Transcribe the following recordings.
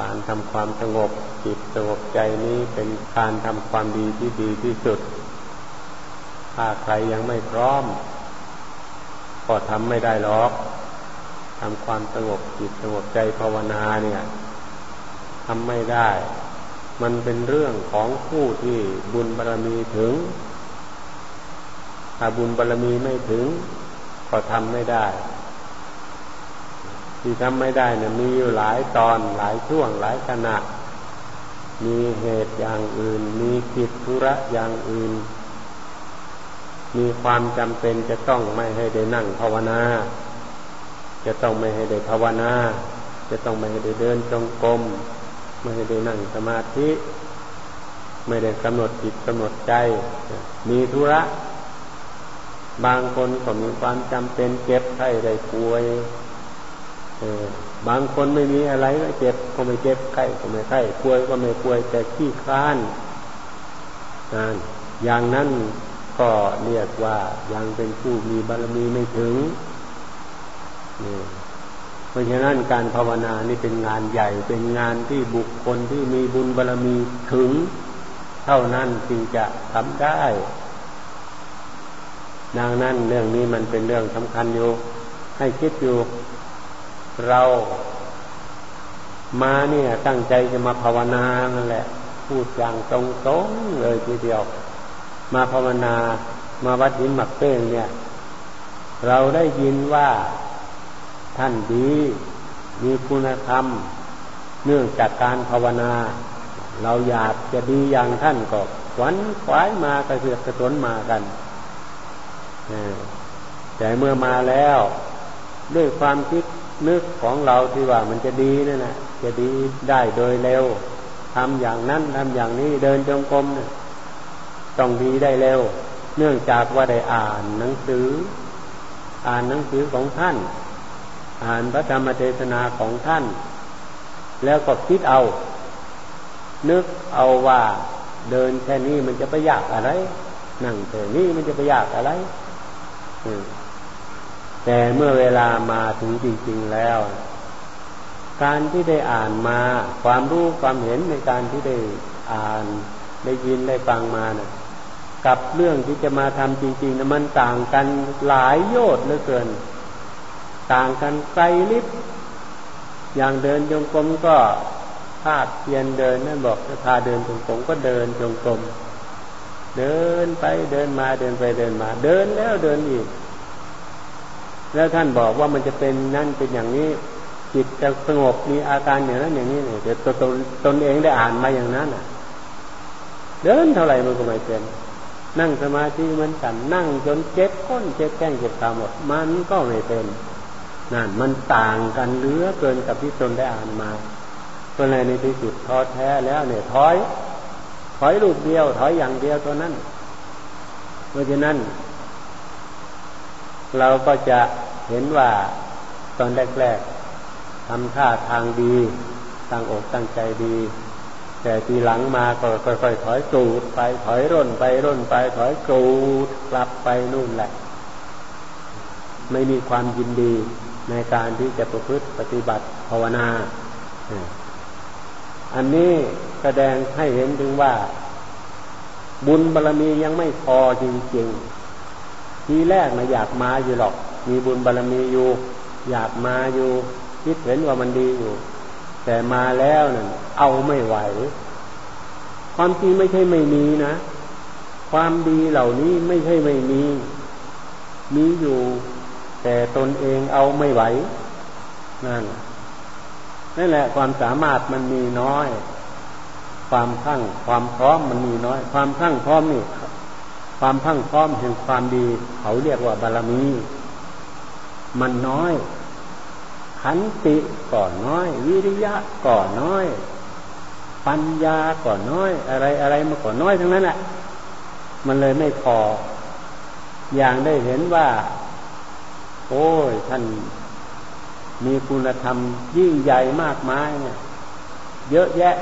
การทำความสงบจิตสงบใจนี้เป็นการทำความดีที่ดีที่สุด ถ้าใครยังไม่พร้อม ก็ทำไม่ได้หรอกทำความสงบจิตสงบใจภาวนาเนี่ยทำไม่ได้ มันเป็นเรื่องของผู้ที่บุญบารรมีถึง ถ้าบุญบารรมีไม่ถึง ก็ทำไม่ได้ ที่ทำไม่ได้เนี่ยมีอยู่หลายตอนหลายช่วงหลายขณะ มีเหตุอย่างอื่น มีกิจธุระอย่างอื่น มีความจำเป็นจะต้องไม่ให้ได้นั่งภาวนา จะต้องไม่ให้ได้ภาวนา จะต้องไม่ให้ได้เดินจงกรมไม่ให้ได้นั่งสมาธิ ไม่ได้กำหนดจิตกำหนดใจ มีธุระบางคนก็มีความจำเป็นเจ็บไข้ได้ป่วย บางคนไม่มีอะไรก็เจ็บก็ไม่เจ็บไข้ก็ไม่ไข้ป่วยก็ไม่ป่วยแต่ขี้คลานนั่นอย่างนั้นก็เรียกว่ายังเป็นผู้มีบารมีไม่ถึงนี่เพราะฉะนั้นการภาวนานี่เป็นงานใหญ่เป็นงานที่บุคคลที่มีบุญบารมีถึง เท่านั้นจึงจะทำได้ ดังนั้นเรื่องนี้มันเป็นเรื่องสำคัญอยู่ ให้คิดอยู่ เรามาเนี่ย ตั้งใจจะมาภาวนานั่นแหละ พูดอย่างตรงๆเลยทีเดียว มาภาวนามาวัดหินหมักเป้งเนี่ย เราได้ยินว่าท่านดี มีคุณธรรม เนื่องจากการภาวนา เราอยากจะดีอย่างท่านก็ขวัญขวายมากระเสือกกระสนมากันแต่เมื่อมาแล้ว ด้วยความคิด นึกของเราที่ว่ามันจะดีนั่นแหละจะดีได้โดยเร็วทำอย่างนั้นทำอย่างนี้เดินจงกรมเนี่ยต้องดีได้เร็ว เนื่องจากว่าได้อ่านหนังสือ อ่านหนังสือของท่าน อ่านพระธรรมเทศนาของท่าน แล้วก็คิดเอา นึกเอาว่าเดินแค่นี้มันจะไปยากอะไร นั่งแค่นี้มันจะไปยากอะไร แต่เมื่อเวลามาถึงจริง ๆแล้ว การที่ได้อ่านมา ความรู้ความเห็นในการที่ได้อ่านได้ยินได้ฟังมานะ่ะ กับเรื่องที่จะมาทำจริงๆนะมันต่างกันหลายโยชน์เหลือเกิน ต่างกันไกลลิบอย่างเดินจงกรมก็ภาพเพียนเดินนั่นบอกถ้าเดินจงกรมก็เดินจงกรมเดินไปเดินมาเดินไปเดินมา เดินแล้วเดินอีก แล้วท่านบอกว่ามันจะเป็นนั่นเป็นอย่างนี้ จิตจะสงบมีอาการอย่างนั้นอย่างนี้เนี่ยแต่ตนตนเองได้อ่านมาอย่างนั้นอะ เดินเท่าไหร่มันก็ไม่เป็น นั่งสมาธิมันกันนั่งจนเจ็บก้นเจ็บแก้งเจ็บขาหมด มันก็ไม่เป็นนั่นมันต่างกันเหลือเกินกับที่ตนได้อ่านมาก็เลยในที่สุดท้อแท้แล้วเนี่ยถอย ถอยลูกเดียว ถอยอย่างเดียวตัวนั้น เพราะฉะนั้น เราก็จะ เห็นว่าตอนแรกๆทำท่าทางดี ตั้งอกตั้งใจดี แต่ทีหลังมาก็ค่อยๆถอยกรูดไปถอยร่นไปร่นไปถอยกรูดกลับไปนู่นแหละ ไม่มีความยินดีในการที่จะประพฤติปฏิบัติภาวนา อันนี้แสดงให้เห็นถึงว่า บุญบารรมียังไม่พอจริงๆ ทีแรกนะอยากมาอยู่หรอก มีบุญบารรมีอยู่ อยากมาอยู่ คิดเห็นว่ามันดีอยู่ แต่มาแล้วนั่นเอาไม่ไหว ความจริงไม่ใช่ไม่มีนะ ความดีเหล่านี้ไม่ใช่ไม่มี มีอยู่ แต่ตนเองเอาไม่ไหว นั่นนั่นแหละความสามารถมันมีน้อย ความพังความพร้อมมันมีน้อย ความพังพร้อมนี่ความพังพร้อมแห่งความดี เขาเรียกว่าบารมี มันน้อย ขันติก่อนน้อย วิริยะก่อนน้อย ปัญญาก่อนน้อย อะไรอะไรมาก่อนน้อยทั้งนั้นแหละมันเลยไม่พอ อย่างได้เห็นว่า โอ้ยท่านมีคุณธรรมยิ่งใหญ่มากมายเนี่ยเยอะแยะ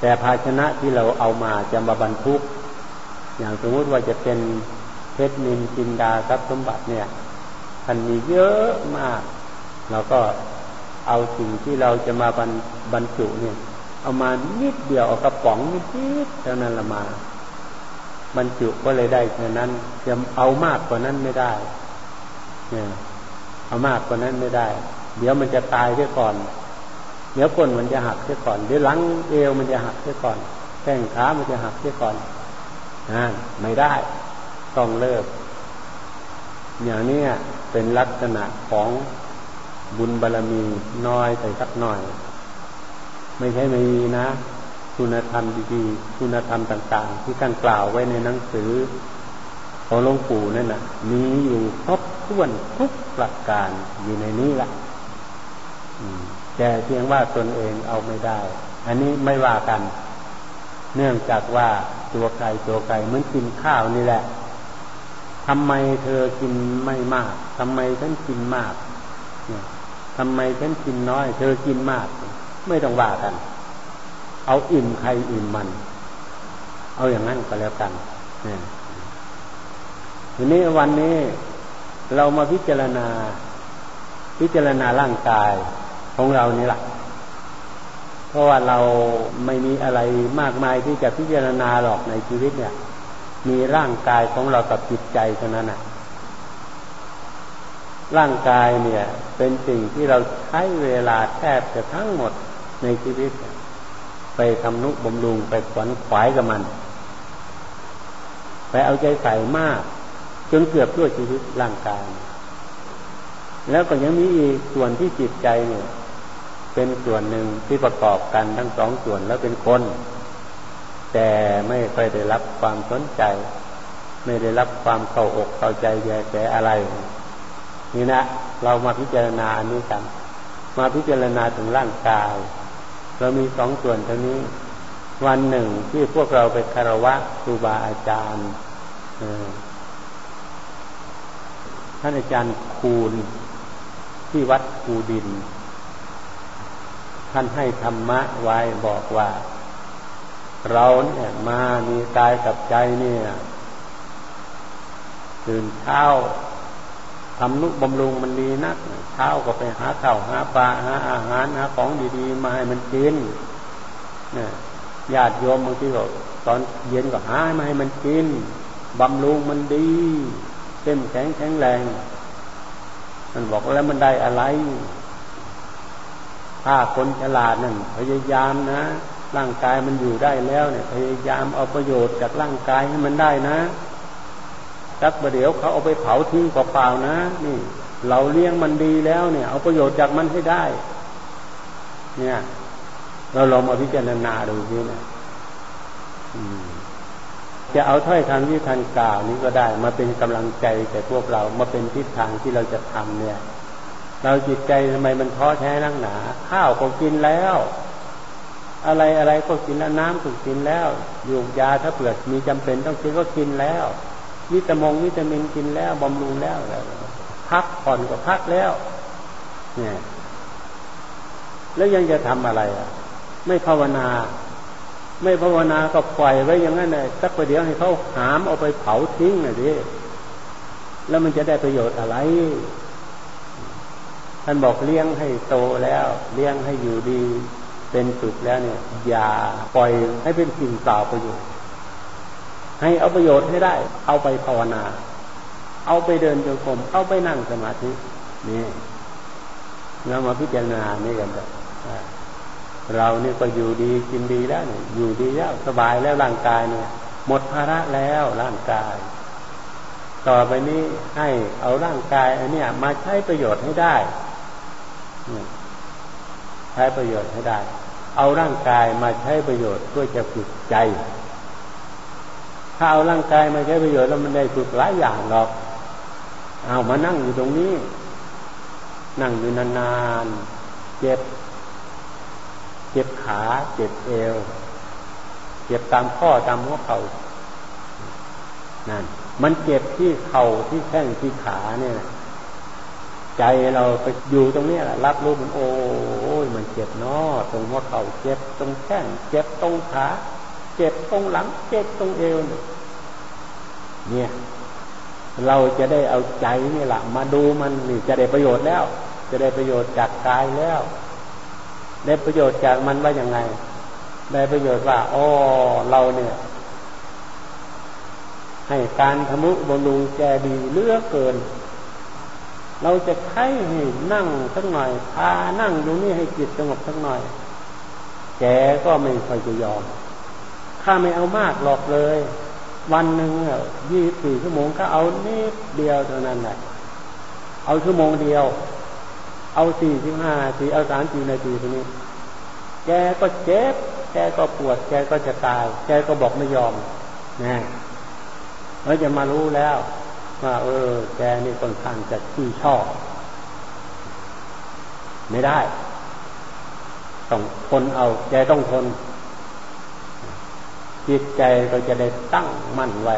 แต่ภาชนะที่เราเอามาจะมาบรรทุก อย่างสมมติว่าจะเป็นเพชรนินจินดาทรัพย์สมบัติเนี่ย ท่านมีเยอะมาก เราก็เอาสิ่งที่เราจะมาบรรบรรจุเนี่ย เอามานิดเดียวเอากระป๋องนิดเท่านั้นละมา บรรจุก็เลยได้แค่นั้นจะเอามากกว่านั้นไม่ได้ เนี่ย เอามากกว่านั้นไม่ได้ เดี๋ยวมันจะตายเสียก่อน เดี๋ยวก้นมันจะหักเสียก่อนเดี๋ยวหลังเอวมันจะหักเสียก่อนแข้งขามันจะหักเสียก่อนอ่าไม่ได้ ต้องเลิก อย่างนี้เป็นลักษณะของบุญบารรมีน้อยแต่สักหน่อย ไม่ใช่ไม่มีนะ คุณธรรมดีๆ คุณธรรมต่างๆ ที่ท่านกล่าวไว้ในหนังสือ ของหลวงปู่นั่นนะ่ะ มีอยู่ครบถ้วนทุกประการอยู่ในนี้ละแต่เพียงว่าตนเองเอาไม่ได้ อันนี้ไม่ว่ากัน เนื่องจากว่าตัวไก่ตัวไก่เหมือนกินข้าวนี่แหละ ทำไมเธอกินไม่มากทำไมฉันกินมากทำไมฉันกินน้อย เธอกินมาก ไม่ต้องว่ากัน เอาอิ่มใครอิ่มมัน เอาอย่างนั้นก็แล้วกันทีนี้วันนี้เรามาพิจารณา พิจารณาร่างกายของเรานี่แหละเพราะว่าเราไม่มีอะไรมากมายที่จะพิจารณาหรอกในชีวิตเนี่ย มีร่างกายของเรากับจิตใจเท่านั้นน่ะ ร่างกายเนี่ย เป็นสิ่งที่เราใช้เวลาแทบจะทั้งหมดในชีวิต ไปทำนุบำรุงไปขวนขวายกับมัน ไปเอาใจใส่มาก จนเกือบทั่วชีวิตร่างกาย แล้วก็ยังมีอีกส่วนที่จิตใจเนี่ย เป็นส่วนหนึ่งที่ประกอบกันทั้งสองส่วนแล้วเป็นคน แต่ไม่ค่อยได้รับความสนใจ ไม่ได้รับความเข้าอกเข้าใจแย่แสอะไร นี่นะ เรามาพิจารณาอันนี้กัน มาพิจารณาถึงร่างกาย เรามีสองส่วนเท่านี้ วันหนึ่งที่พวกเราไปคารวะครูบาอาจารย์ท่านอาจารย์คูณที่วัดคูดิน ท่านให้ธรรมะไว้บอกว่า เราเนี่ยมามีกายกับใจเนี่ยตื่นเช้าทำนุบำรุงมันดีนักเช้าก็ไปหาข้าวหาปลาหาอาหารหาของดีๆมาให้มันกินเนี่ยญาติโยมบางทีก็ตอนเย็นก็หามาให้มันกินบำรุงมันดีเต็มแข็งแข็งแรง มันบอกแล้วมันได้อะไร ถ้าคนฉลาดนั่นพยายามนะ ร่างกายมันอยู่ได้แล้วเนี่ย พยายามเอาประโยชน์จากร่างกายให้มันได้นะสักประเดี๋ยวเขาเอาไปเผาทิ้งเปล่าๆนะ นี่ เราเลี้ยงมันดีแล้วเนี่ย เอาประโยชน์จากมันให้ได้ เนี่ย เราลองมาพิจารณาดูสินะจะเอาถ้อยคำที่ท่านกล่าวนี้ก็ได้ มาเป็นกำลังใจแก่พวกเรามาเป็นทิศทางที่เราจะทำเนี่ย เราจิตใจทำไมมันท้อแท้นั่งหนา ข้าวก็กินแล้ว อะไรอะไรก็กินแล้วน้ำก็กินแล้วยูกยาถ้าเปลือกมีจำเป็นต้องกินก็กินแล้ว วิตามงวิตามินกินแล้วบำรุงแล้วแล้วพักผ่อนก็พักแล้ว เนี่ย แล้วยังจะทำอะไรอะ ไม่ภาวนา ไม่ภาวนาก็ปล่อยไว้อย่างนั้นเลยสักประเดี๋ยวให้เขาหามเอาไปเผาทิ้งน่ะดิแล้วมันจะได้ประโยชน์อะไรท่านบอกเลี้ยงให้โตแล้ว เลี้ยงให้อยู่ดี เป็นสุขแล้วเนี่ย อย่าปล่อยให้เป็นสิ่งเปล่าประโยชน์ ให้เอาประโยชน์ให้ได้ เอาไปภาวนา เอาไปเดินจงกรมเอาไปนั่งสมาธินี่เรามาพิจารณานี่กันเถอะเรานี่ก็อยู่ดีกินดีแล้วเนี่ยอยู่ดีแล้วสบายแล้วร่างกายเนี่ย หมดภาระแล้วร่างกาย ต่อไปนี้ให้เอาร่างกายอันนี้มาใช้ประโยชน์ให้ได้ ช้ประโยชน์ให้ได้ เอาร่างกายมาใช้ประโยชน์เพื่อจะฝึกใจ ถ้าเอาร่างกายมาใช้ประโยชน์แล้วมันได้ฝึกหลายอย่างหรอก เอามานั่งอยู่ตรงนี้ นั่งอยู่นานๆ เจ็บ เจ็บขา เจ็บเอว เจ็บตามข้อตามหัวเขา่า นั่น มันเจ็บที่เข่าที่แข้งที่ขาเนี่ยใจเราไปอยู่ตรงนี้แหละรับรู้มันโอ้ มันเจ็บเนาะตรงหัวเข่าเจ็บตรงแข้งเจ็บตรงขาเจ็บตรงหลังเจ็บตรงเอวเนี่ย เราจะได้เอาใจนี่แหละมาดูมันนี่จะได้ประโยชน์แล้ว จะได้ประโยชน์จากกายแล้ว ได้ประโยชน์จากมันว่าอย่างไง ได้ประโยชน์ว่าอ๋อเราเนี่ย ให้การทำนุบำรุงแกดีเลือกเกิน เราจะใช้ให้นั่งสักหน่อยพานั่งอยู่นี่ให้จิตสงบสักหน่อย แกก็ไม่ค่อยจะยอมถ้าไม่เอามากหลอกเลย วันหนึ่งยี่สี่ชั่วโมงก็เอานิดเดียวเท่านั้นแหละเอาชั่วโมงเดียว เอาสี่สิบห้าทีเอาสามสี่นาทีตรงนี้ แกก็เจ็บ แกก็ปวด แกก็จะตาย แกก็บอกไม่ยอมนะเราจะมารู้แล้ว ว่าเออ แกนี่ค่อนข้างจะขี้ชอบ ไม่ได้ ต้องทนเอา แกต้องทน จิตใจก็จะได้ตั้งมั่นไว้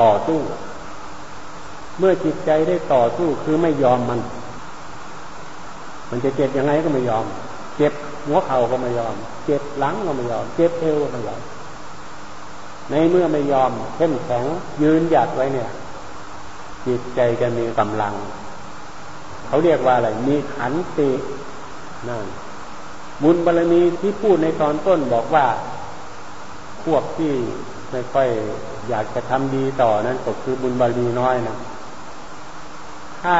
ต่อสู้ เมื่อจิตใจได้ต่อสู้คือไม่ยอมมัน มันจะเจ็บยังไงก็ไม่ยอม เจ็บหัวเข่าก็ไม่ยอม เจ็บหลังก็ไม่ยอม เจ็บเอวก็ไม่ยอมในเมื่อไม่ยอมเข้มแข็งยืนหยัดไว้เนี่ย จิตใจจะมีกำลัง เขาเรียกว่าอะไร มีขันตินั่นบุญบารมีที่พูดในตอนต้นบอกว่า พวกที่ไม่ค่อยอยากจะทำดีต่อนั้นก็คือบุญบารมีน้อยนะถ้า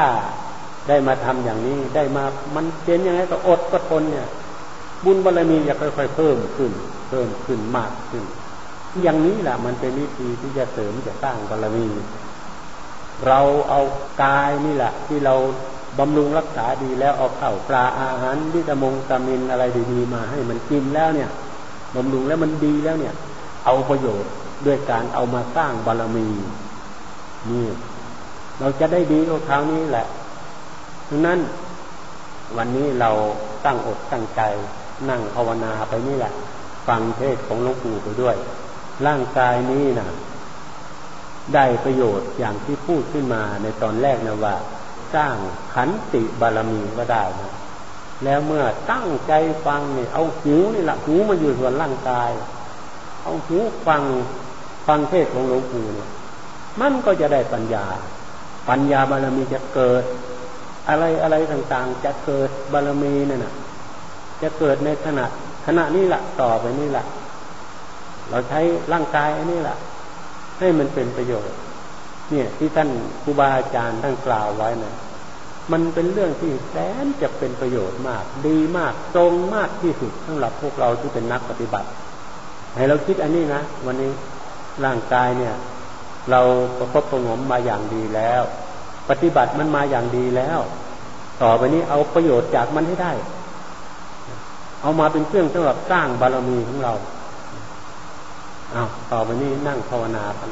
ได้มาทำอย่างนี้ได้มามันเป็นยังไงก็อดก็ทนเนี่ย บุญบารมีจะค่อยๆเพิ่มขึ้น เพิ่มขึ้นมากขึ้น อย่างนี้แหละมันเป็นวิธีที่จะเสริมจะสร้างบารมี เราเอากายนี่แหละ ที่เราบำรุงรักษาดีแล้วเอาข้าวปลาอาหารวิตามงตามินอะไรดีๆมาให้มันกินแล้วเนี่ยบำรุงแล้วมันดีแล้วเนี่ย เอาประโยชน์ด้วยการเอามาสร้างบารมีนี่เราจะได้ดีก็คราวนี้แหละดังนั้นวันนี้เราตั้งอกตั้งใจ นั่งภาวนาไปนี่แหละ ฟังเทศของหลวงปู่ไปด้วย ร่างกายนี้นะ ได้ประโยชน์อย่างที่พูดขึ้นมาในตอนแรกนะว่า สร้างขันติบารมีก็ได้นะแล้วเมื่อตั้งใจฟังเนี่ยเอาหูนี่แหละหูมาอยู่ส่วนร่างกาย เอาหูฟังฟังเทศของหลวงปู่เนี่ย มันก็จะได้ปัญญา ปัญญาบารมีจะเกิด อะไรอะไรต่างๆ จะเกิดบารมีนั่นน่ะ จะเกิดในขณะขณะนี้แหละต่อไปนี่แหละเราใช้ร่างกายอันนี้แหละ ให้มันเป็นประโยชน์ เนี่ยที่ท่านครูบาอาจารย์ท่านกล่าวไว้นะมันเป็นเรื่องที่แสนจะเป็นประโยชน์มาก ดีมากตรงมากที่สุดสำหรับพวกเราที่เป็นนักปฏิบัติ ให้เราคิดอันนี้นะวันนี้ร่างกายเนี่ย เราประพบประงมมาอย่างดีแล้ว ปฏิบัติมันมาอย่างดีแล้ว ต่อไปนี้เอาประโยชน์จากมันให้ได้ เอามาเป็นเครื่องสำหรับสร้างบารมีของเรา เอาต่อไปนี้นั่งภาวนากัน